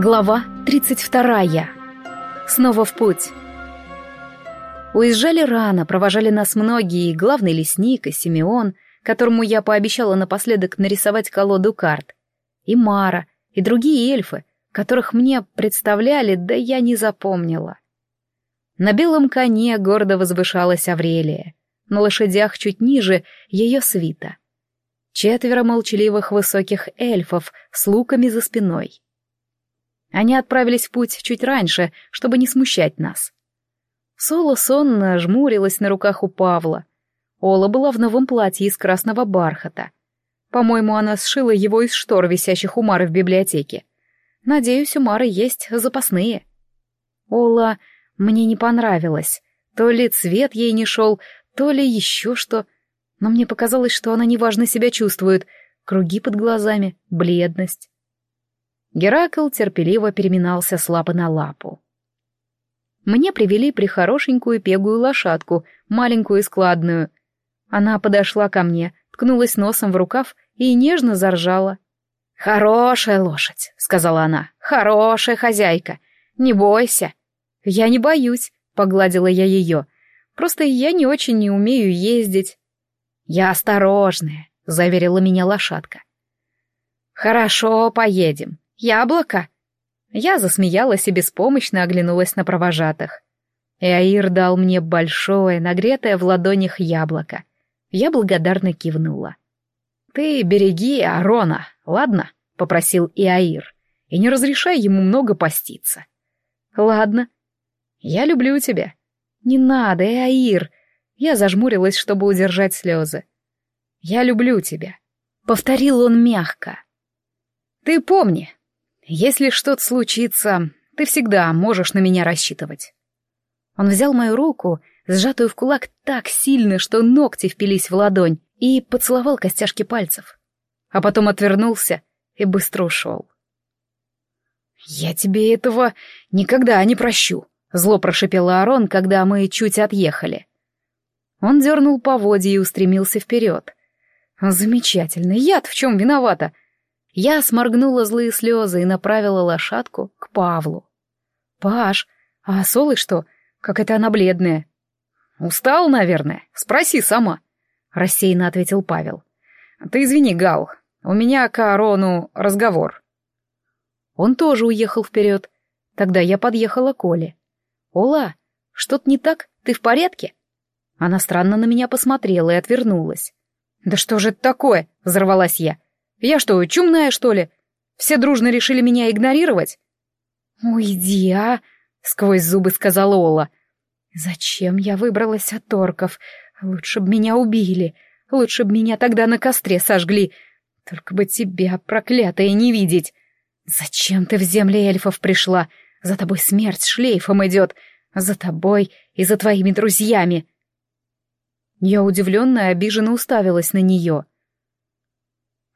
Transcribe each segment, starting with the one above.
Глава 32. Снова в путь. Уезжали рано, провожали нас многие, главный лесник, и Симеон, которому я пообещала напоследок нарисовать колоду карт, и Мара, и другие эльфы, которых мне представляли, да я не запомнила. На белом коне гордо возвышалась Аврелия, на лошадях чуть ниже ее свита. Четверо молчаливых высоких эльфов с луками за спиной — они отправились в путь чуть раньше, чтобы не смущать нас. Соло сонно жмурилась на руках у Павла. Ола была в новом платье из красного бархата. По-моему, она сшила его из штор, висящих у Мары в библиотеке. Надеюсь, у Мары есть запасные. Ола мне не понравилась. То ли цвет ей не шел, то ли еще что. Но мне показалось, что она неважно себя чувствует. Круги под глазами, бледность. Геракл терпеливо переминался с лапы на лапу. Мне привели прихорошенькую пегую лошадку, маленькую и складную. Она подошла ко мне, ткнулась носом в рукав и нежно заржала. «Хорошая лошадь», — сказала она, — «хорошая хозяйка. Не бойся». «Я не боюсь», — погладила я ее. «Просто я не очень не умею ездить». «Я осторожная», — заверила меня лошадка. «Хорошо, поедем. Яблоко!» Я засмеялась и беспомощно оглянулась на провожатых. Эаир дал мне большое, нагретое в ладонях яблоко. Я благодарно кивнула. «Ты береги Арона, ладно?» — попросил Иаир. «И не разрешай ему много поститься». «Ладно. Я люблю тебя». «Не надо, Эаир!» Я зажмурилась, чтобы удержать слезы. «Я люблю тебя», — повторил он мягко. «Ты помни, если что-то случится, ты всегда можешь на меня рассчитывать. Он взял мою руку, сжатую в кулак так сильно, что ногти впились в ладонь, и поцеловал костяшки пальцев. А потом отвернулся и быстро ушел. «Я тебе этого никогда не прощу», — зло прошипел Аарон, когда мы чуть отъехали. Он дернул поводья и устремился вперед. «Замечательно, я в чем виновата? Я сморгнула злые слезы и направила лошадку к Павлу. «Паш, а Солы что? Как это она бледная?» «Устал, наверное. Спроси сама», — рассеянно ответил Павел. «Ты извини, Гал, у меня к Аарону разговор». Он тоже уехал вперед. Тогда я подъехала к Оле. «Ола, что-то не так? Ты в порядке?» Она странно на меня посмотрела и отвернулась. «Да что же это такое?» — взорвалась я. Я что, чумная, что ли? Все дружно решили меня игнорировать?» «Уйди, а!» — сквозь зубы сказала Ола. «Зачем я выбралась от орков? Лучше бы меня убили. Лучше бы меня тогда на костре сожгли. Только бы тебя, проклятая, не видеть. Зачем ты в земли эльфов пришла? За тобой смерть шлейфом идет. За тобой и за твоими друзьями». Я удивленно и обиженно уставилась на нее. —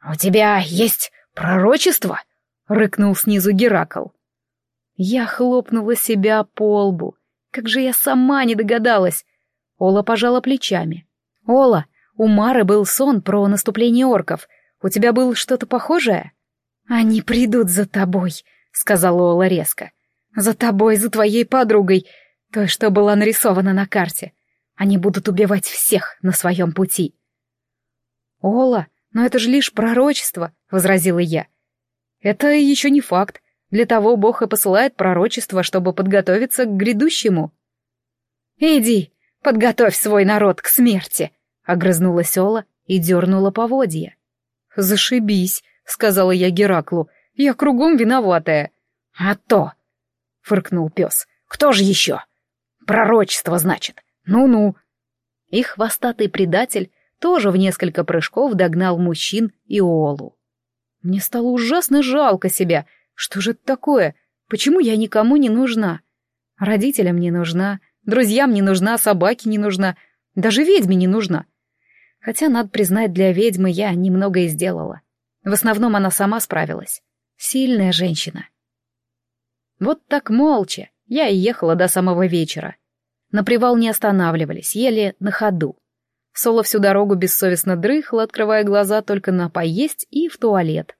«У тебя есть пророчество?» — рыкнул снизу Геракл. Я хлопнула себя по лбу. Как же я сама не догадалась. Ола пожала плечами. «Ола, у Мары был сон про наступление орков. У тебя было что-то похожее?» «Они придут за тобой», — сказала Ола резко. «За тобой, за твоей подругой, той, что была нарисована на карте. Они будут убивать всех на своем пути». «Ола, «Но это же лишь пророчество», — возразила я. «Это еще не факт. Для того Бог и посылает пророчество, чтобы подготовиться к грядущему». «Иди, подготовь свой народ к смерти», — огрызнулась Ола и дернула поводья. «Зашибись», — сказала я Гераклу, — «я кругом виноватая». «А то», — фыркнул пес, — «кто же еще?» «Пророчество, значит. Ну-ну». И хвостатый предатель тоже в несколько прыжков догнал мужчин и Олу. Мне стало ужасно жалко себя. Что же это такое? Почему я никому не нужна? Родителям не нужна, друзьям не нужна, собаке не нужна, даже ведьме не нужна. Хотя, надо признать, для ведьмы я немного и сделала. В основном она сама справилась. Сильная женщина. Вот так молча я и ехала до самого вечера. На привал не останавливались, ели на ходу. Соло всю дорогу бессовестно дрыхла, открывая глаза только на поесть и в туалет.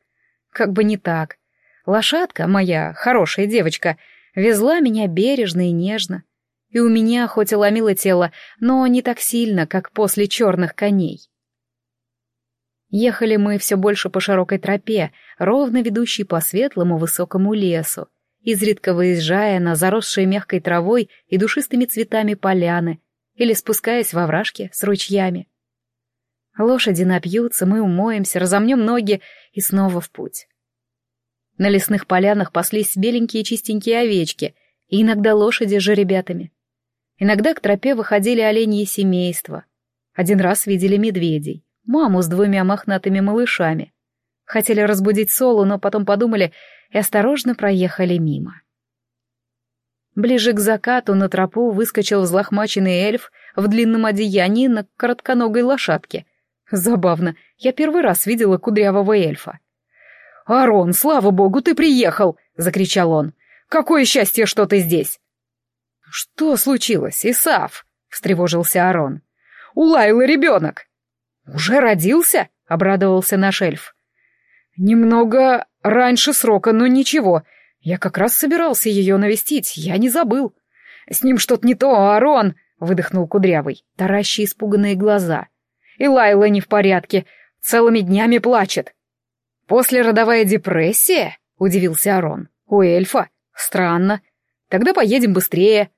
Как бы не так. Лошадка, моя хорошая девочка, везла меня бережно и нежно. И у меня хоть и ломило тело, но не так сильно, как после черных коней. Ехали мы все больше по широкой тропе, ровно ведущей по светлому высокому лесу, изредка выезжая на заросшие мягкой травой и душистыми цветами поляны или спускаясь во вражки с ручьями. Лошади напьются, мы умоемся, разомнем ноги и снова в путь. На лесных полянах паслись беленькие чистенькие овечки, и иногда лошади с жеребятами. Иногда к тропе выходили оленьи семейства. Один раз видели медведей, маму с двумя мохнатыми малышами. Хотели разбудить Солу, но потом подумали и осторожно проехали мимо. Ближе к закату на тропу выскочил взлохмаченный эльф в длинном одеянии на коротконогой лошадке. Забавно, я первый раз видела кудрявого эльфа. «Арон, слава богу, ты приехал!» — закричал он. «Какое счастье, что ты здесь!» «Что случилось, Исаф?» — встревожился Арон. «У Лайлы ребенок!» «Уже родился?» — обрадовался наш эльф. «Немного раньше срока, но ничего. Я как раз собирался ее навестить, я не забыл. С ним что-то не то, Арон!» — выдохнул Кудрявый, таращи испуганные глаза. «И Лайла не в порядке, целыми днями плачет». «Послеродовая депрессия?» — удивился Арон. «У эльфа? Странно. Тогда поедем быстрее».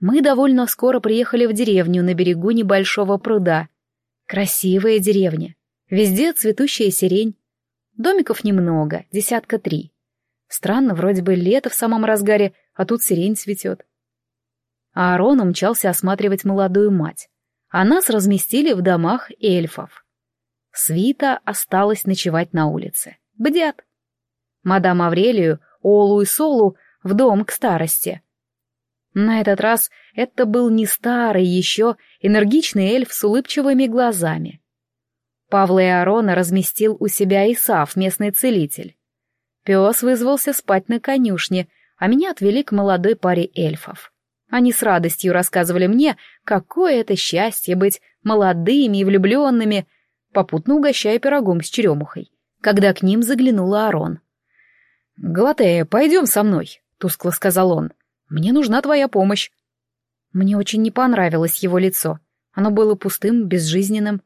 Мы довольно скоро приехали в деревню на берегу небольшого пруда. Красивая деревня. Везде цветущая сирень. Домиков немного, десятка три. Странно, вроде бы лето в самом разгаре, а тут сирень цветет. А Аарон умчался осматривать молодую мать. А нас разместили в домах эльфов. Свита осталась ночевать на улице. Бдят. Мадам Аврелию, Олу и Солу в дом к старости. На этот раз это был не старый еще энергичный эльф с улыбчивыми глазами. Павла и Арона разместил у себя Исав, местный целитель. Пес вызвался спать на конюшне, а меня отвели к молодой паре эльфов. Они с радостью рассказывали мне, какое это счастье быть молодыми и влюбленными, попутно угощая пирогом с черемухой, когда к ним заглянула Арон. «Галатея, пойдем со мной», — тускло сказал он. Мне нужна твоя помощь». Мне очень не понравилось его лицо. Оно было пустым, безжизненным.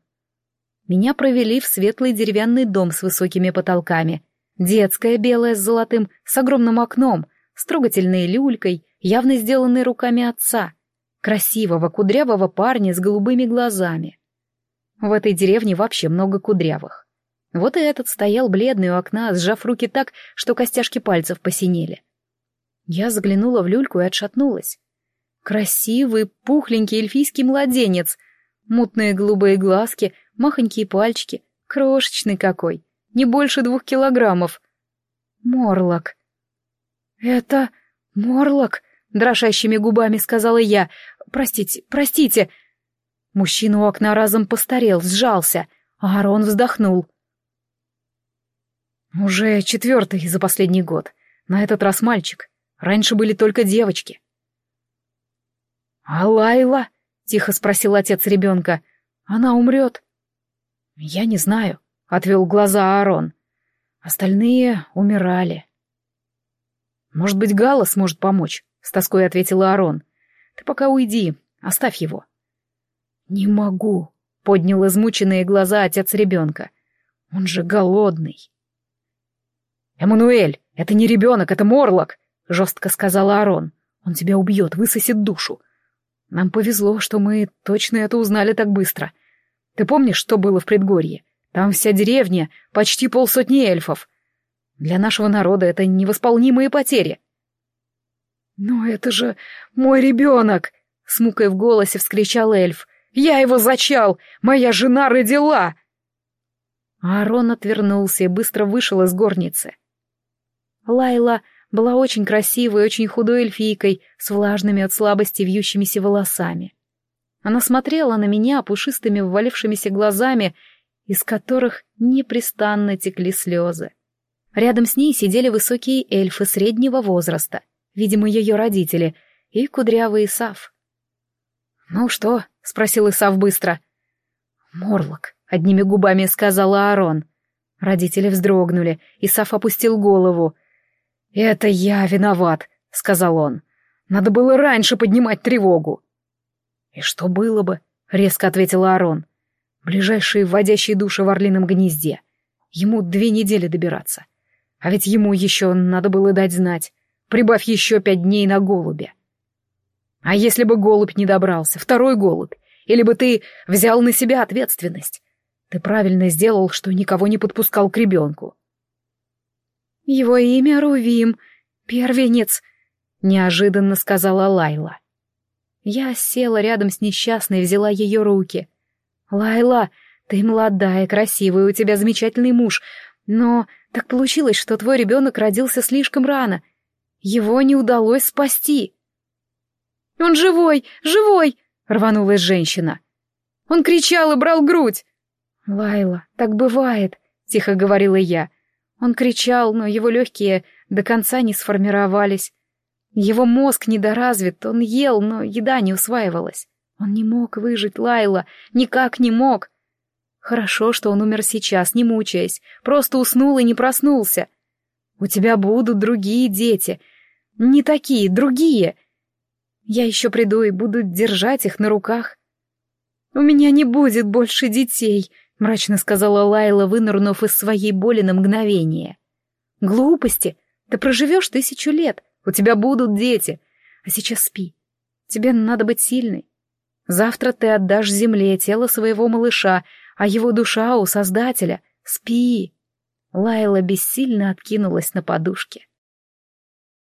Меня провели в светлый деревянный дом с высокими потолками. Детская белая с золотым, с огромным окном, с трогательной люлькой, явно сделанной руками отца. Красивого, кудрявого парня с голубыми глазами. В этой деревне вообще много кудрявых. Вот и этот стоял бледный у окна, сжав руки так, что костяшки пальцев посинели. Я заглянула в люльку и отшатнулась. Красивый, пухленький эльфийский младенец. Мутные голубые глазки, махонькие пальчики. Крошечный какой. Не больше двух килограммов. Морлок. «Это Морлок?» — дрожащими губами сказала я. «Простите, простите». Мужчина у окна разом постарел, сжался, а Арон вздохнул. «Уже четвертый за последний год. На этот раз мальчик. Раньше были только девочки. «А Лайла?» — тихо спросил отец ребенка. «Она умрет?» «Я не знаю», — отвел глаза Аарон. «Остальные умирали». «Может быть, Гала сможет помочь?» — с тоской ответил Аарон. «Ты пока уйди, оставь его». «Не могу», — поднял измученные глаза отец ребенка. «Он же голодный». «Эммануэль, это не ребенок, это Морлок!» — жестко сказала Арон. «Он тебя убьет, высосет душу. Нам повезло, что мы точно это узнали так быстро. Ты помнишь, что было в предгорье? Там вся деревня, почти полсотни эльфов. Для нашего народа это невосполнимые потери». «Но это же мой ребенок!» — с мукой в голосе вскричал эльф. «Я его зачал! Моя жена родила!» Аарон отвернулся и быстро вышел из горницы. Лайла была очень красивой очень худой эльфийкой с влажными от слабости вьющимися волосами. Она смотрела на меня пушистыми ввалившимися глазами, из которых непрестанно текли слезы. Рядом с ней сидели высокие эльфы среднего возраста, видимо, ее родители, и кудрявый Исав. «Ну что?» — спросил Исав быстро. «Морлок», — одними губами сказала Аарон. Родители вздрогнули, и Саф опустил голову. «Это я виноват», — сказал он. «Надо было раньше поднимать тревогу». «И что было бы?» — резко ответила Арон. «Ближайшие вводящие души в орлином гнезде. Ему две недели добираться. А ведь ему еще надо было дать знать. Прибавь еще пять дней на голубя. А если бы голубь не добрался, второй голубь, или бы ты взял на себя ответственность? Ты правильно сделал, что никого не подпускал к ребенку. Его имя Рувим, первенец, неожиданно сказала Лайла. Я села рядом с несчастной и взяла ее руки. «Лайла, ты молодая, красивая, у тебя замечательный муж, но так получилось, что твой ребенок родился слишком рано. Его не удалось спасти». «Он живой, живой!» — рванулась женщина. «Он кричал и брал грудь!» «Лайла, так бывает», — тихо говорила я. Он кричал, но его легкие до конца не сформировались. Его мозг недоразвит, он ел, но еда не усваивалась. Он не мог выжить, Лайла, никак не мог. Хорошо, что он умер сейчас, не мучаясь, просто уснул и не проснулся. У тебя будут другие дети. Не такие, другие. Я еще приду и буду держать их на руках. У меня не будет больше детей, — мрачно сказала Лайла, вынырнув из своей боли на мгновение. «Глупости! Ты проживешь тысячу лет, у тебя будут дети. А сейчас спи. Тебе надо быть сильной. Завтра ты отдашь земле тело своего малыша, а его душа у Создателя. Спи!» Лайла бессильно откинулась на подушке.